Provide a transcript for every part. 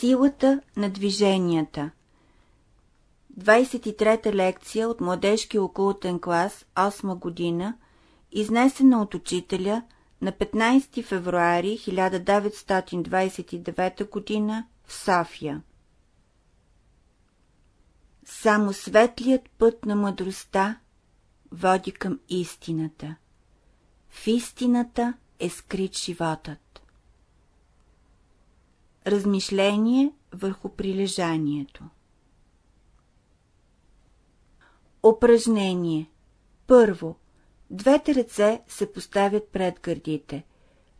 Силата на движенията 23-та лекция от младежки окултен клас, 8 година, изнесена от учителя на 15 февруари 1929 година в София. Само светлият път на мъдростта води към истината. В истината е скрит животът. Размишление върху прилежанието Упражнение Първо. Двете ръце се поставят пред гърдите.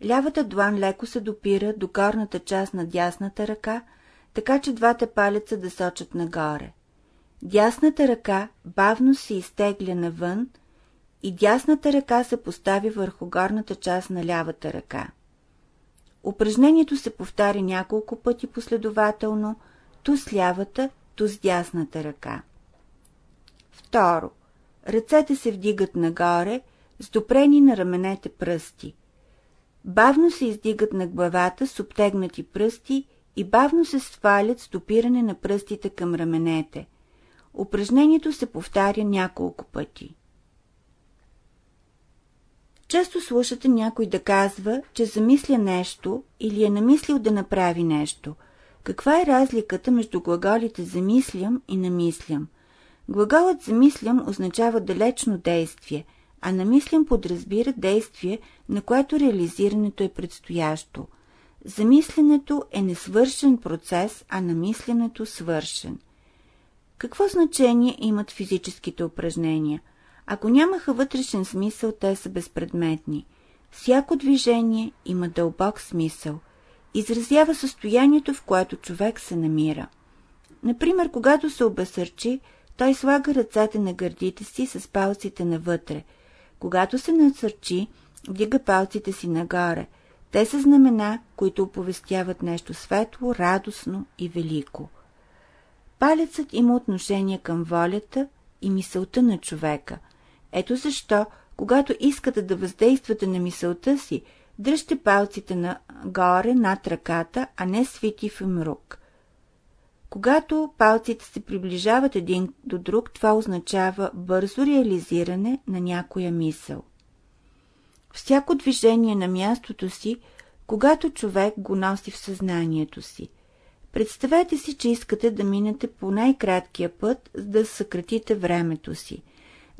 Лявата длан леко се допира до горната част на дясната ръка, така че двата палеца да сочат нагоре. Дясната ръка бавно се изтегля навън и дясната ръка се постави върху горната част на лявата ръка. Упражнението се повтаря няколко пъти последователно, ту с лявата, ту с дясната ръка. Второ. Ръцете се вдигат нагоре, с допрени на раменете пръсти. Бавно се издигат на главата с обтегнати пръсти и бавно се свалят с допиране на пръстите към раменете. Упражнението се повтаря няколко пъти. Често слушате някой да казва, че замисля нещо или е намислил да направи нещо. Каква е разликата между глаголите замислям и намислям? Глаголът замислям означава далечно действие, а намислям подразбира действие, на което реализирането е предстоящо. Замисленето е несвършен процес, а намисленето свършен. Какво значение имат физическите упражнения? Ако нямаха вътрешен смисъл, те са безпредметни. Всяко движение има дълбок смисъл. Изразява състоянието, в което човек се намира. Например, когато се обесърчи, той слага ръцете на гърдите си с палците навътре. Когато се насърчи, вдига палците си нагоре. Те са знамена, които оповестяват нещо светло, радостно и велико. Палецът има отношение към волята и мисълта на човека – ето защо, когато искате да въздействате на мисълта си, дръжте палците нагоре над ръката, а не свити в мрук. Когато палците се приближават един до друг, това означава бързо реализиране на някоя мисъл. Всяко движение на мястото си, когато човек го носи в съзнанието си. Представете си, че искате да минете по най-краткия път, за да съкратите времето си.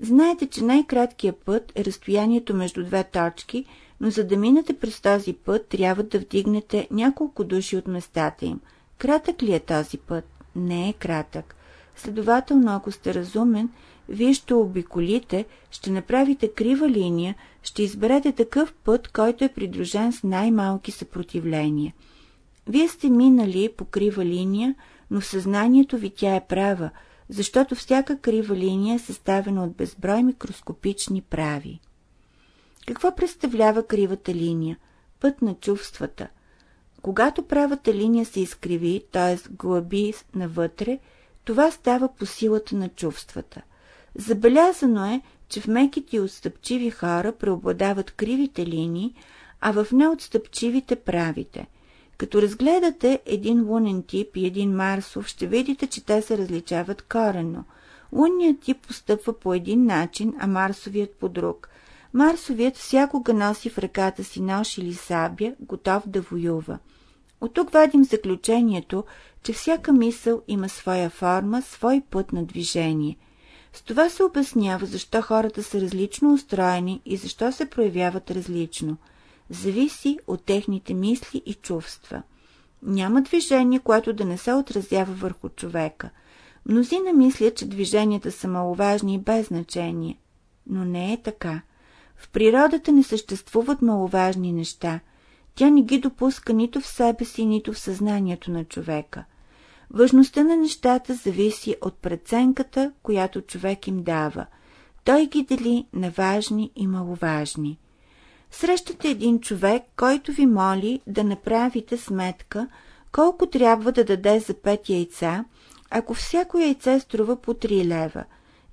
Знаете, че най-краткият път е разстоянието между две точки, но за да минете през този път, трябва да вдигнете няколко души от местата им. Кратък ли е този път? Не е кратък. Следователно, ако сте разумен, вие ще обиколите, ще направите крива линия, ще изберете такъв път, който е придружен с най-малки съпротивления. Вие сте минали по крива линия, но в съзнанието ви тя е права, защото всяка крива линия е съставена от безброй микроскопични прави. Какво представлява кривата линия? Път на чувствата. Когато правата линия се изкриви, т.е. глаби навътре, това става по силата на чувствата. Забелязано е, че в меките и отстъпчиви хора преобладават кривите линии, а в неотстъпчивите правите – като разгледате един лунен тип и един марсов, ще видите, че те се различават коренно. Лунният тип постъпва по един начин, а марсовият по друг. Марсовият всякога носи в ръката си нож или сабя, готов да воюва. От тук вадим заключението, че всяка мисъл има своя форма, свой път на движение. С това се обяснява, защо хората са различно устроени и защо се проявяват различно – зависи от техните мисли и чувства. Няма движение, което да не се отразява върху човека. Мнозина мислят, че движенията са маловажни и без значение. Но не е така. В природата не съществуват маловажни неща. Тя не ги допуска нито в себе си, нито в съзнанието на човека. Важността на нещата зависи от преценката, която човек им дава. Той ги дели на важни и маловажни срещате един човек, който ви моли да направите сметка колко трябва да даде за пет яйца, ако всяко яйце струва по 3 лева.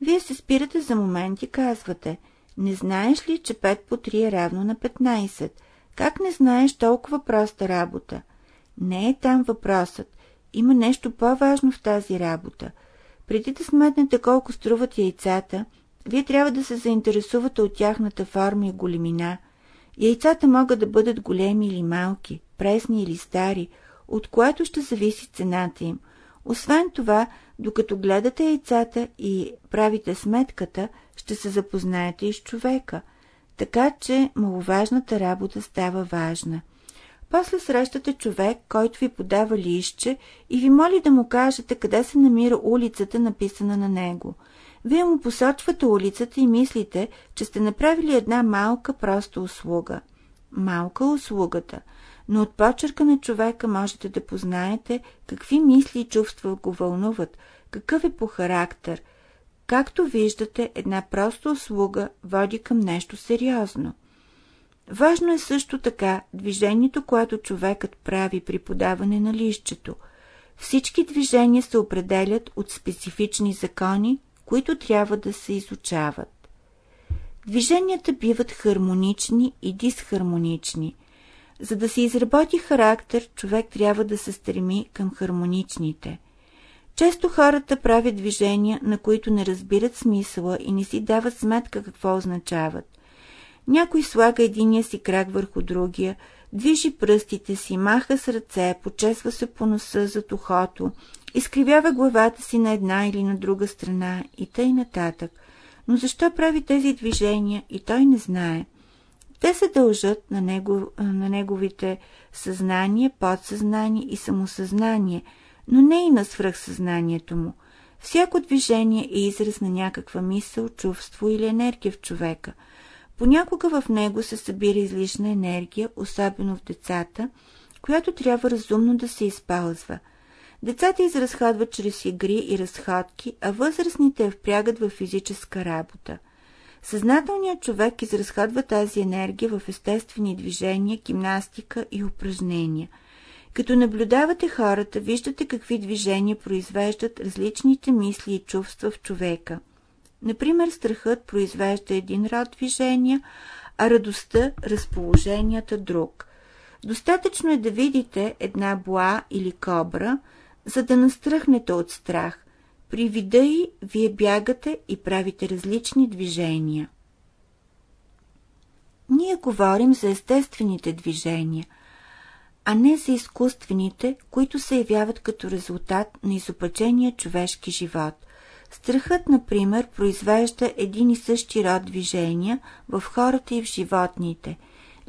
Вие се спирате за момент и казвате, не знаеш ли, че 5 по 3 е равно на 15? Как не знаеш толкова проста работа? Не е там въпросът. има нещо по-важно в тази работа. Преди да сметнете колко струват яйцата, вие трябва да се заинтересувате от тяхната форма и големина. Яйцата могат да бъдат големи или малки, пресни или стари, от което ще зависи цената им. Освен това, докато гледате яйцата и правите сметката, ще се запознаете и с човека. Така че маловажната работа става важна. После срещате човек, който ви подава лище и ви моли да му кажете къде се намира улицата, написана на него. Вие му посочвате улицата и мислите, че сте направили една малка проста услуга. Малка услугата, но от почерка на човека можете да познаете какви мисли и чувства го вълнуват, какъв е по характер. Както виждате, една проста услуга води към нещо сериозно. Важно е също така движението, което човекът прави при подаване на лището. Всички движения се определят от специфични закони, които трябва да се изучават. Движенията биват хармонични и дисхармонични. За да се изработи характер, човек трябва да се стреми към хармоничните. Често хората правят движения, на които не разбират смисъла и не си дават сметка какво означават. Някой слага единия си крак върху другия, движи пръстите си, маха с ръце, почесва се по носа зад ухото, изкривява главата си на една или на друга страна и тъй нататък. Но защо прави тези движения и той не знае. Те се дължат на, него, на неговите съзнание, подсъзнание и самосъзнание, но не и на свръхсъзнанието му. Всяко движение е израз на някаква мисъл, чувство или енергия в човека – Понякога в него се събира излишна енергия, особено в децата, която трябва разумно да се използва. Децата изразходват чрез игри и разходки, а възрастните я впрягат в физическа работа. Съзнателният човек изразходва тази енергия в естествени движения, гимнастика и упражнения. Като наблюдавате хората, виждате какви движения произвеждат различните мисли и чувства в човека – Например, страхът произвежда един род движения, а радостта – разположенията друг. Достатъчно е да видите една боа или кобра, за да настръхнете от страх. При вида й вие бягате и правите различни движения. Ние говорим за естествените движения, а не за изкуствените, които се явяват като резултат на изопачения човешки живот. Страхът, например, произвежда един и същи род движения в хората и в животните.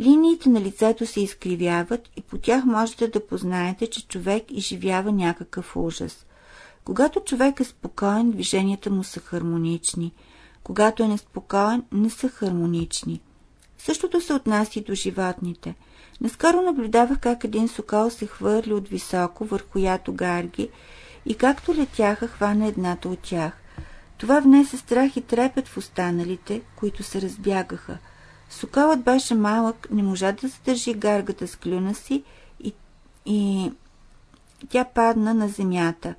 Линиите на лицето се изкривяват и по тях можете да познаете, че човек изживява някакъв ужас. Когато човек е спокоен, движенията му са хармонични. Когато е неспокоен, не са хармонични. Същото се отнася и до животните. Наскоро наблюдавах как един сокол се хвърли от високо върху ято гарги и както летяха, хвана едната от тях. Това внесе страх и трепет в останалите, които се разбягаха. Соколът беше малък, не можа да задържи гаргата с клюна си и, и тя падна на земята.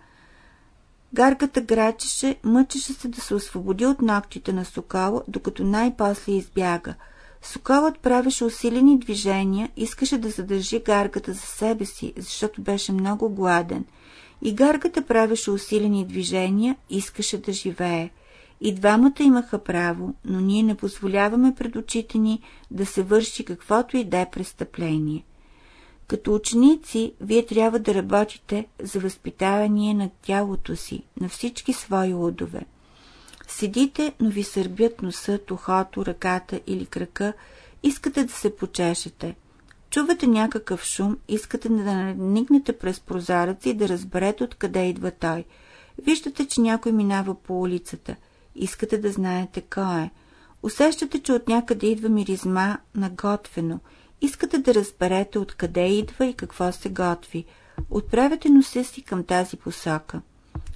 Гаргата грачеше, мъчеше се да се освободи от ногтите на сокола, докато най-после избяга. Соколът правеше усилени движения, искаше да задържи гаргата за себе си, защото беше много гладен – и гаргата правеше усилени движения, искаше да живее. И двамата имаха право, но ние не позволяваме пред очите ни да се върши каквото и да е престъпление. Като ученици, вие трябва да работите за възпитание на тялото си, на всички свои удове. Седите, но ви сърбят носа, ухото, ръката или крака, искате да се почешете – Чувате някакъв шум, искате да надникнете през прозореца и да разберете откъде идва той. Виждате, че някой минава по улицата. Искате да знаете кой е. Усещате, че от някъде идва миризма на готвено. Искате да разберете откъде идва и какво се готви. Отправяте носа си към тази посока.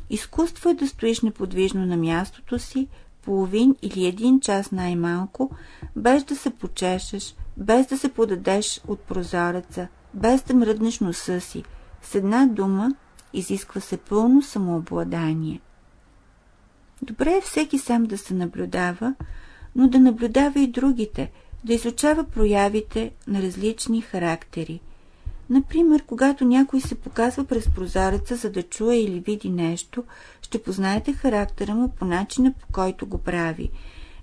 Изкуство е да стоиш неподвижно на мястото си, половин или един час най-малко, без да се почешеш, без да се подадеш от прозореца, без да мръднеш носа си. С една дума изисква се пълно самообладание. Добре е всеки сам да се наблюдава, но да наблюдава и другите, да изучава проявите на различни характери. Например, когато някой се показва през прозореца, за да чуе или види нещо, ще познаете характера му по начина, по който го прави.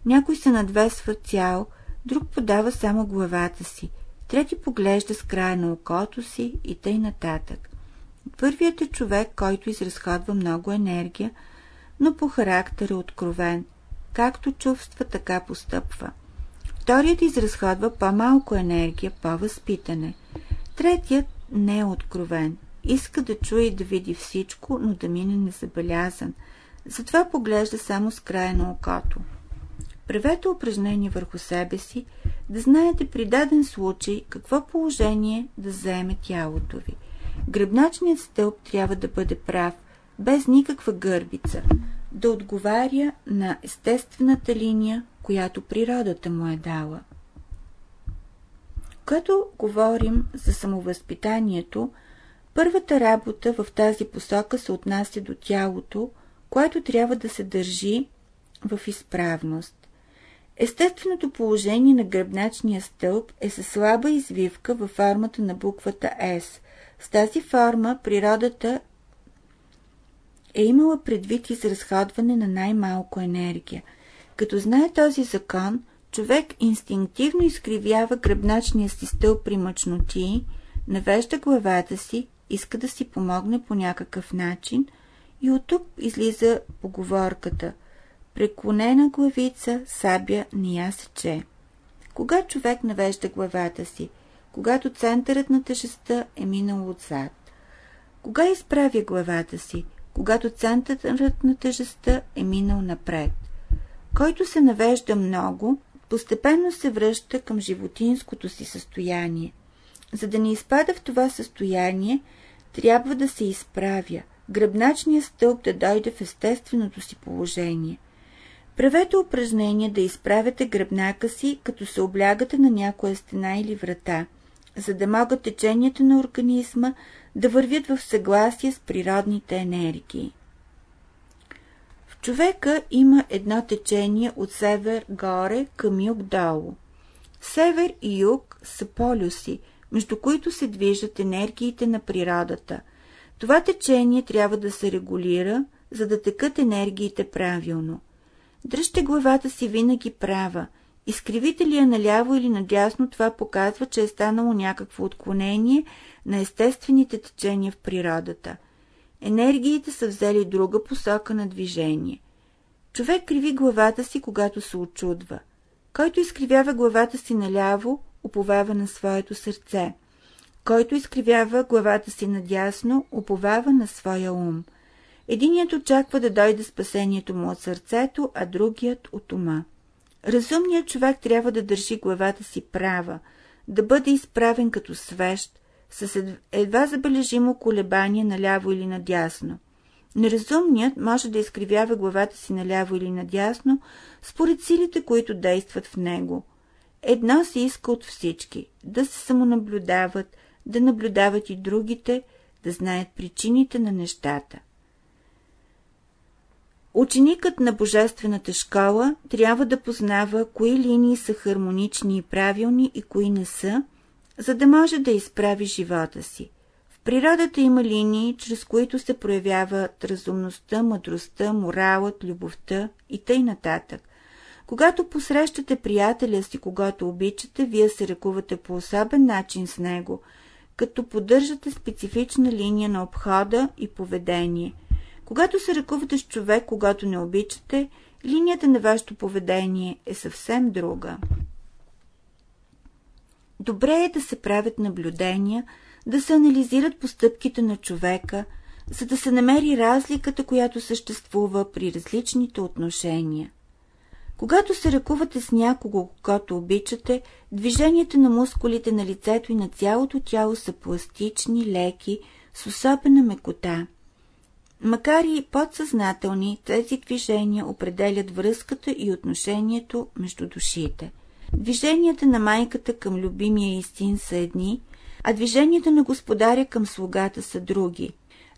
Някой се надвесва цял, друг подава само главата си, трети поглежда с края на окото си и тъй нататък. Първият е човек, който изразходва много енергия, но по характер е откровен. Както чувства, така постъпва. Вторият изразходва по-малко енергия, по-възпитане. Третият не е откровен. Иска да чуе и да види всичко, но да мине незабелязан. Затова поглежда само с края на окото. Правете упражнение върху себе си, да знаете при даден случай какво положение да заеме тялото ви. Гръбначният стълб трябва да бъде прав, без никаква гърбица, да отговаря на естествената линия, която природата му е дала. Като говорим за самовъзпитанието, първата работа в тази посока се отнася до тялото, което трябва да се държи в изправност. Естественото положение на гръбначния стълб е със слаба извивка във формата на буквата S. С тази форма природата е имала предвид изразходване на най-малко енергия. Като знае този закон, човек инстинктивно изкривява гръбначния си стълб при мъчноти, навежда главата си, иска да си помогне по някакъв начин и от тук излиза поговорката – Преклонена главица сабя не я сече. Кога човек навежда главата си? Когато центърът на тежестта е минал отзад. Кога изправя главата си? Когато центърът на тежестта е минал напред. Който се навежда много, постепенно се връща към животинското си състояние. За да не изпада в това състояние, трябва да се изправя, гръбначният стълб да дойде в естественото си положение – Правете упражнение да изправяте гръбнака си, като се облягате на някоя стена или врата, за да могат теченията на организма да вървят в съгласие с природните енергии. В човека има едно течение от север горе към юг долу. Север и юг са полюси, между които се движат енергиите на природата. Това течение трябва да се регулира, за да текат енергиите правилно – Дръжте главата си винаги права. Изкривите ли я наляво или надясно, това показва, че е станало някакво отклонение на естествените течения в природата. Енергиите са взели друга посока на движение. Човек криви главата си, когато се очудва. Който изкривява главата си наляво, уповава на своето сърце. Който изкривява главата си надясно, уповава на своя ум – Единият очаква да дойде спасението му от сърцето, а другият от ума. Разумният човек трябва да държи главата си права, да бъде изправен като свещ, с едва забележимо колебание наляво или надясно. Неразумният може да изкривява главата си наляво или надясно, според силите, които действат в него. Едно се иска от всички – да се самонаблюдават, да наблюдават и другите, да знаят причините на нещата. Ученикът на Божествената школа трябва да познава кои линии са хармонични и правилни и кои не са, за да може да изправи живота си. В природата има линии, чрез които се проявяват разумността, мъдростта, моралът, любовта и тъй нататък. Когато посрещате приятеля си, когато обичате, вие се ръкувате по особен начин с него, като поддържате специфична линия на обхода и поведение – когато се ръкувате с човек, когато не обичате, линията на вашето поведение е съвсем друга. Добре е да се правят наблюдения, да се анализират постъпките на човека, за да се намери разликата, която съществува при различните отношения. Когато се ръкувате с някого, когато обичате, движенията на мускулите на лицето и на цялото тяло са пластични, леки, с особена мекота – Макар и подсъзнателни, тези движения определят връзката и отношението между душите. Движенията на майката към любимия истин са едни, а движенията на господаря към слугата са други.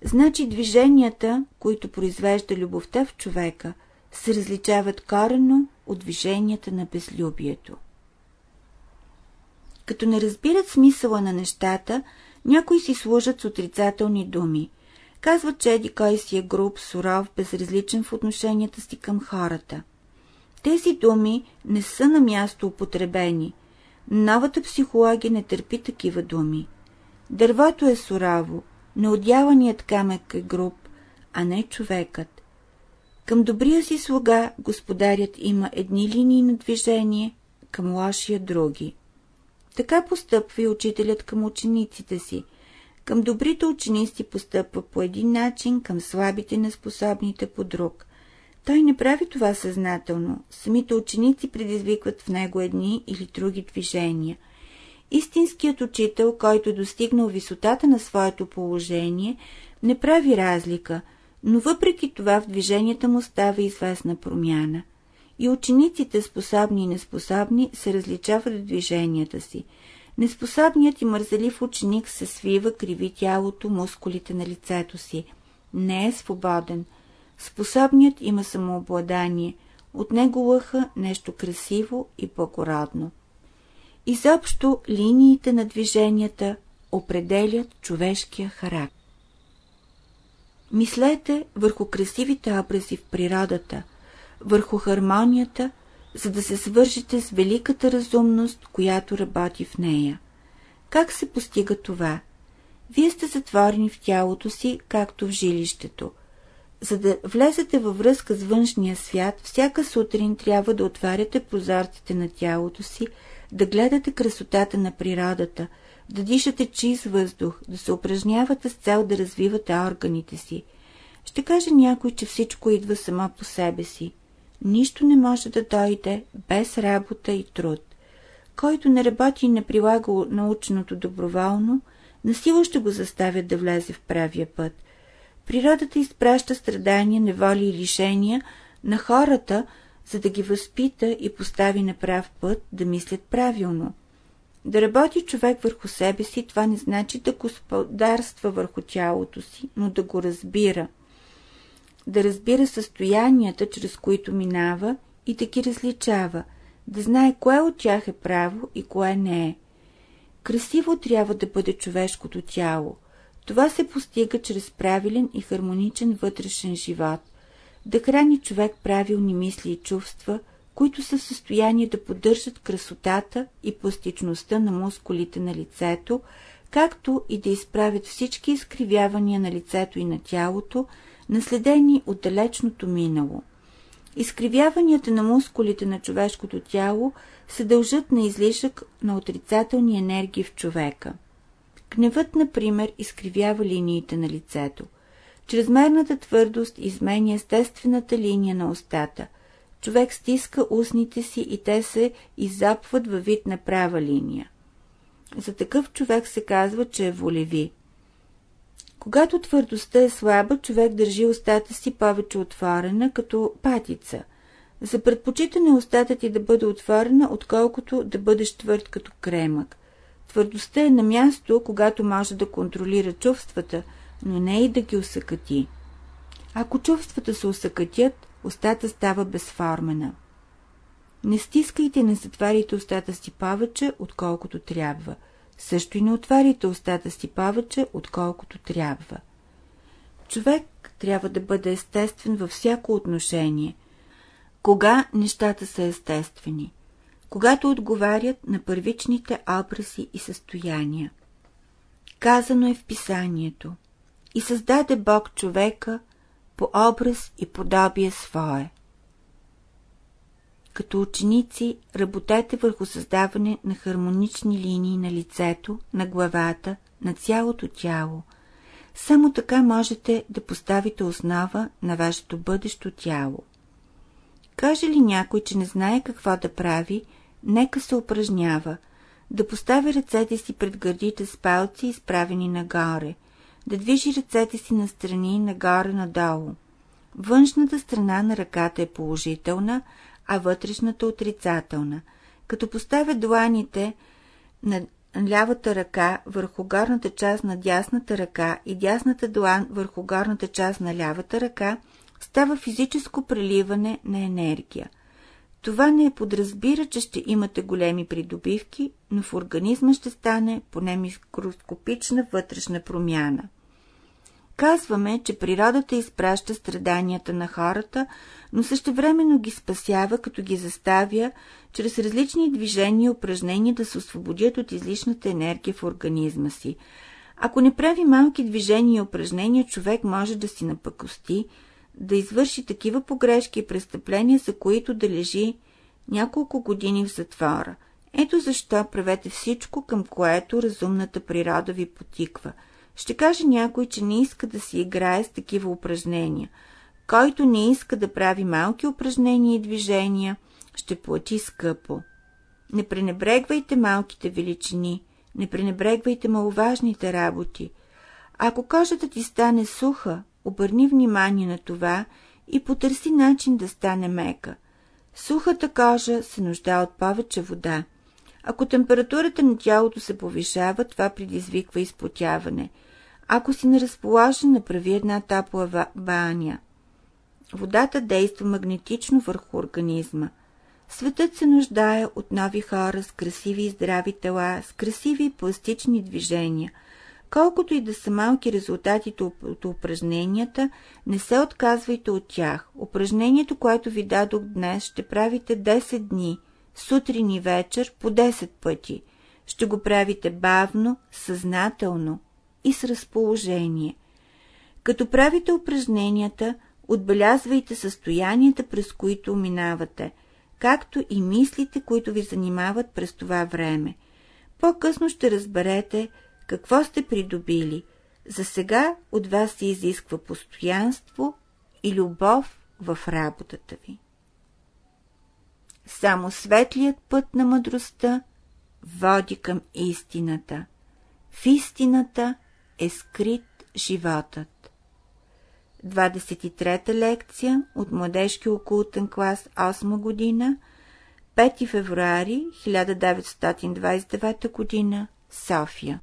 Значи движенията, които произвежда любовта в човека, се различават корено от движенията на безлюбието. Като не разбират смисъла на нещата, Някои си служат с отрицателни думи. Казват, че еди кой си е груб, суров, безразличен в отношенията си към хората. Тези думи не са на място употребени. Новата психология не търпи такива думи. Дървото е сураво, неодяваният камък е груб, а не човекът. Към добрия си слуга господарят има едни линии на движение, към лошия други. Така постъпва и учителят към учениците си. Към добрите ученици постъпва по един начин, към слабите неспособните по друг. Той не прави това съзнателно. Самите ученици предизвикват в него едни или други движения. Истинският учител, който е достигнал висотата на своето положение, не прави разлика, но въпреки това в движенията му става известна промяна. И учениците, способни и неспособни, се различават в движенията си. Неспособният и мързелив ученик се свива, криви тялото, мускулите на лицето си. Не е свободен. Способният има самообладание. От него лъха нещо красиво и благородно. Изобщо линиите на движенията определят човешкия характер. Мислете върху красивите образи в природата, върху хармонията, за да се свържете с великата разумност, която работи в нея. Как се постига това? Вие сте затворени в тялото си, както в жилището. За да влезете във връзка с външния свят, всяка сутрин трябва да отваряте прозорците на тялото си, да гледате красотата на природата, да дишате чист въздух, да се упражнявате с цел да развивате органите си. Ще каже някой, че всичко идва само по себе си. Нищо не може да дойде без работа и труд. Който не работи и не прилага наученото доброволно, насило ще го заставят да влезе в правия път. Природата изпраща страдания, неволи и лишения на хората, за да ги възпита и постави на прав път да мислят правилно. Да работи човек върху себе си, това не значи да господарства върху тялото си, но да го разбира – да разбира състоянията, чрез които минава и да ги различава, да знае кое от тях е право и кое не е. Красиво трябва да бъде човешкото тяло. Това се постига чрез правилен и хармоничен вътрешен живот, да храни човек правилни мисли и чувства, които са в състояние да поддържат красотата и пластичността на мускулите на лицето, както и да изправят всички изкривявания на лицето и на тялото, наследени от далечното минало. Изкривяванията на мускулите на човешкото тяло се дължат на излишък на отрицателни енергии в човека. Гневът, например, изкривява линиите на лицето. Чрезмерната твърдост изменя естествената линия на устата. Човек стиска устните си и те се изапват във вид на права линия. За такъв човек се казва, че е волеви. Когато твърдостта е слаба, човек държи устата си повече отворена, като патица. За предпочитане устата ти да бъде отворена, отколкото да бъдеш твърд като кремък. Твърдостта е на място, когато може да контролира чувствата, но не и да ги усъкати. Ако чувствата се усъкатят, устата става безформена. Не стискайте и не затваряйте устата си повече, отколкото трябва – също и не отварите устата си повече, отколкото трябва. Човек трябва да бъде естествен във всяко отношение. Кога нещата са естествени? Когато отговарят на първичните образи и състояния. Казано е в писанието. И създаде Бог човека по образ и подобие свое. Като ученици работете върху създаване на хармонични линии на лицето, на главата, на цялото тяло. Само така можете да поставите основа на вашето бъдещо тяло. Каже ли някой, че не знае какво да прави, нека се упражнява, да постави ръцете си пред гърдите с палци, изправени нагоре, да движи ръцете си настрани, нагоре-надолу. Външната страна на ръката е положителна, а вътрешната отрицателна. Като поставя дланите на лявата ръка върху горната част на дясната ръка и дясната длан върху горната част на лявата ръка, става физическо преливане на енергия. Това не подразбира, че ще имате големи придобивки, но в организма ще стане поне микроскопична вътрешна промяна. Казваме, че природата изпраща страданията на хората, но същевременно ги спасява, като ги заставя чрез различни движения и упражнения да се освободят от излишната енергия в организма си. Ако не прави малки движения и упражнения, човек може да си напъкости, да извърши такива погрешки и престъпления, за които да лежи няколко години в затвора. Ето защо правете всичко, към което разумната природа ви потиква. Ще каже някой, че не иска да си играе с такива упражнения. Който не иска да прави малки упражнения и движения, ще плати скъпо. Не пренебрегвайте малките величини, не пренебрегвайте маловажните работи. Ако кожата ти стане суха, обърни внимание на това и потърси начин да стане мека. Сухата кожа се нужда от повече вода. Ако температурата на тялото се повишава, това предизвиква изпотяване. Ако си неразположен, направи една топла баня. Водата действа магнетично върху организма. Светът се нуждае от нови хора с красиви и здрави тела, с красиви и пластични движения. Колкото и да са малки резултатите от упражненията, не се отказвайте от тях. Упражнението, което ви дадох днес, ще правите 10 дни, сутрин и вечер по 10 пъти. Ще го правите бавно, съзнателно и с разположение. Като правите упражненията, отбелязвайте състоянията, през които минавате, както и мислите, които ви занимават през това време. По-късно ще разберете, какво сте придобили? За сега от вас се изисква постоянство и любов в работата ви. Само светлият път на мъдростта води към истината. В истината е скрит животът. 23-та лекция от младежки окултен клас 8 година, 5 февруари 1929 година, София.